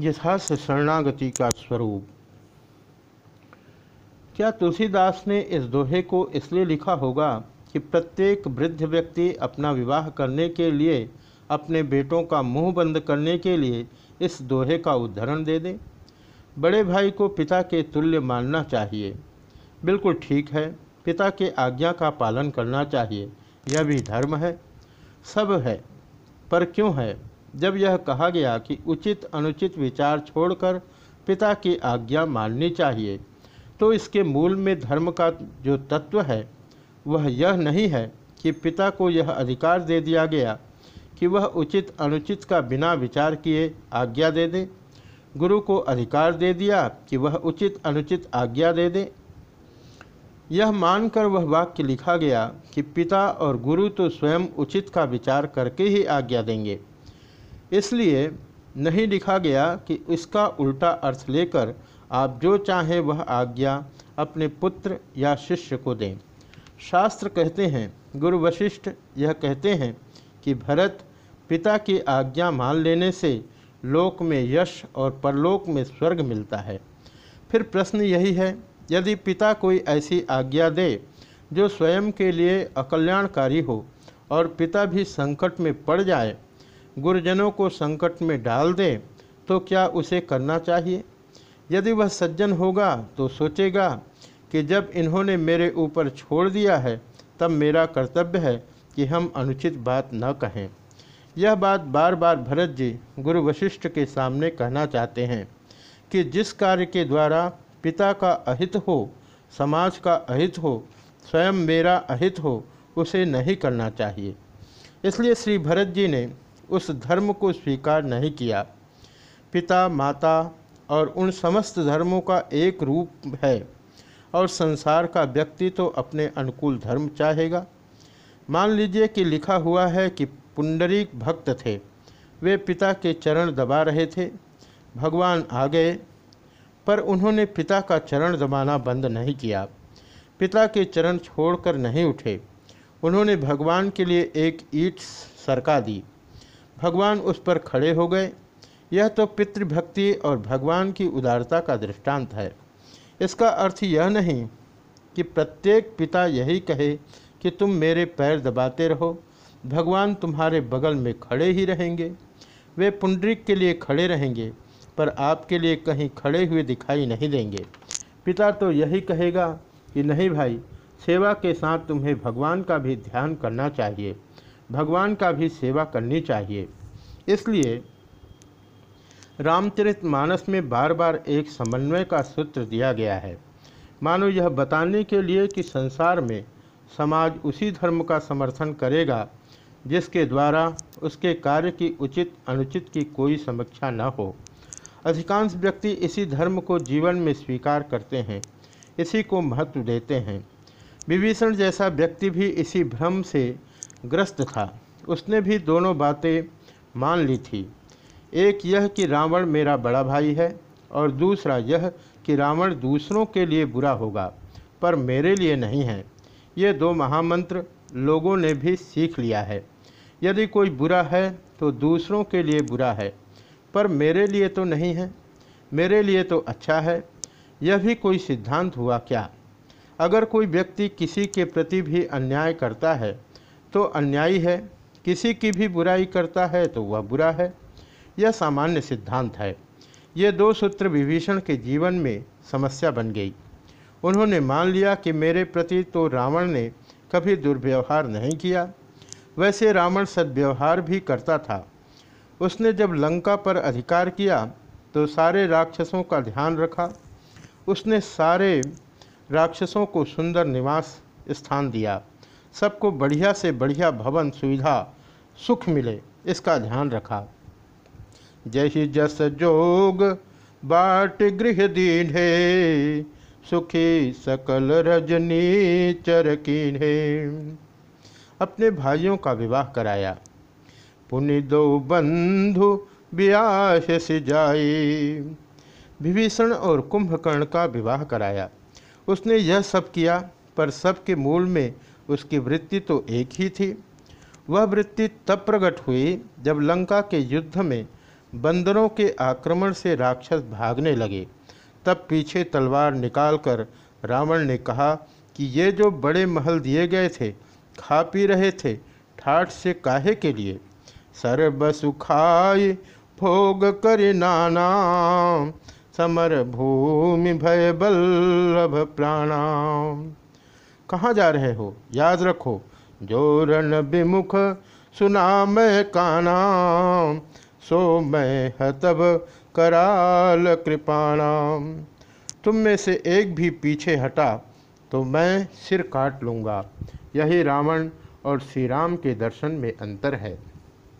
यथार्थ शरणागति का स्वरूप। क्या तुलसीदास ने इस दोहे को इसलिए लिखा होगा कि प्रत्येक वृद्ध व्यक्ति अपना विवाह करने के लिए, अपने बेटों का मुँह बंद करने के लिए इस दोहे का उदाहरण दे दें? बड़े भाई को पिता के तुल्य मानना चाहिए। बिल्कुल ठीक है, पिता के आज्ञा का पालन करना चाहिए, यह भी धर्म है। सब है, पर क्यों है? जब यह कहा गया कि उचित अनुचित विचार छोड़कर पिता की आज्ञा माननी चाहिए तो इसके मूल में धर्म का जो तत्व है, वह यह नहीं है कि पिता को यह अधिकार दे दिया गया कि वह उचित अनुचित का बिना विचार किए आज्ञा दे दे, गुरु को अधिकार दे दिया कि वह उचित अनुचित आज्ञा दे दे। यह मानकर वह वाक्य लिखा गया कि पिता और गुरु तो स्वयं उचित का विचार करके ही आज्ञा देंगे। इसलिए नहीं लिखा गया कि इसका उल्टा अर्थ लेकर आप जो चाहें वह आज्ञा अपने पुत्र या शिष्य को दें। शास्त्र कहते हैं गुरु वशिष्ठ यह कहते हैं कि भरत पिता की आज्ञा मान लेने से लोक में यश और परलोक में स्वर्ग मिलता है। फिर प्रश्न यही है, यदि पिता कोई ऐसी आज्ञा दे जो स्वयं के लिए अकल्याणकारी हो और पिता भी संकट में पड़ जाए गुरुजनों को संकट में डाल दे तो क्या उसे करना चाहिए? यदि वह सज्जन होगा तो सोचेगा कि जब इन्होंने मेरे ऊपर छोड़ दिया है, तब मेरा कर्तव्य है कि हम अनुचित बात न कहें। यह बात बार बार भरत जी गुरु वशिष्ठ के सामने कहना चाहते हैं कि जिस कार्य के द्वारा पिता का अहित हो, समाज का अहित हो, स्वयं मेरा अहित हो, उसे नहीं करना चाहिए। इसलिए श्री भरत जी ने उस धर्म को स्वीकार नहीं किया। पिता, माता और उन समस्त धर्मों का एक रूप है और संसार का व्यक्ति तो अपने अनुकूल धर्म चाहेगा। मान लीजिए कि लिखा हुआ है कि पुंडरीक भक्त थे। वे पिता के चरण दबा रहे थे। भगवान आ गए, पर उन्होंने पिता का चरण दबाना बंद नहीं किया। पिता के चरण छोड़कर नहीं उठे। उन्होंने भगवान के लिए एक ईट सरका दी। भगवान उस पर खड़े हो गए। यह तो पितृभक्ति और भगवान की उदारता का दृष्टांत है। इसका अर्थ यह नहीं कि प्रत्येक पिता यही कहे कि तुम मेरे पैर दबाते रहो, भगवान तुम्हारे बगल में खड़े ही रहेंगे। वे पुंडरिक के लिए खड़े रहेंगे, पर आपके लिए कहीं खड़े हुए दिखाई नहीं देंगे। पिता तो यही कहेगा कि, नहीं भाई, सेवा के साथ तुम्हें भगवान का भी ध्यान करना चाहिए। भगवान का भी सेवा करनी चाहिए। इसलिए रामचरित मानस में बार बार एक समन्वय का सूत्र दिया गया है। मानो यह बताने के लिए कि संसार में समाज उसी धर्म का समर्थन करेगा, जिसके द्वारा उसके कार्य की उचित अनुचित की कोई समीक्षा न हो। अधिकांश व्यक्ति इसी धर्म को जीवन में स्वीकार करते हैं, इसी को महत्व देते हैं। विभीषण जैसा व्यक्ति भी इसी भ्रम से ग्रस्त था। उसने भी दोनों बातें मान ली थी। एक यह कि रावण मेरा बड़ा भाई है और दूसरा यह कि रावण दूसरों के लिए बुरा होगा, पर मेरे लिए नहीं है। ये दो महामंत्र लोगों ने भी सीख लिया है। यदि कोई बुरा है तो दूसरों के लिए बुरा है, पर मेरे लिए तो नहीं है। मेरे लिए तो अच्छा है। यह भी कोई सिद्धांत हुआ क्या? अगर कोई व्यक्ति किसी के प्रति भी अन्याय करता है तो अन्यायी है। किसी की भी बुराई करता है तो वह बुरा है। यह सामान्य सिद्धांत है। ये दो सूत्र विभीषण के जीवन में समस्या बन गई। उन्होंने मान लिया कि मेरे प्रति तो रावण ने कभी दुर्व्यवहार नहीं किया। वैसे रावण सद्व्यवहार भी करता था। उसने जब लंका पर अधिकार किया तो सारे राक्षसों का ध्यान रखा। उसने सारे राक्षसों को सुंदर निवास स्थान दिया। सबको बढ़िया से बढ़िया भवन सुविधा, सुख मिले, इसका ध्यान रखा। जैसी जस जोग, बाट गृह है सुखी सकल रजनी चरकीन अपने भाइयों का विवाह कराया। पुण्य दो बंधु ब्यास से जाए विभीषण और कुंभकर्ण का विवाह कराया। उसने यह सब किया, पर सबके मूल में उसकी वृत्ति तो एक ही थी। वह वृत्ति तब प्रकट हुई जब लंका के युद्ध में बंदरों के आक्रमण से राक्षस भागने लगे। तब पीछे तलवार निकालकर रावण ने कहा कि ये जो बड़े महल दिए गए थे, खा पी रहे थे ठाठ से काहे के लिए? सर्व सुखाय भोग कर नाना, समर भूमि भय बल्लभ प्राणाम। कहाँ जा रहे हो? याद रखो जो रण विमुख सुना मैं काना सो मैं हतब कराल कृपाणाम तुम में से एक भी पीछे हटा तो मैं सिर काट लूँगा। यही रावण और श्री राम के दर्शन में अंतर है।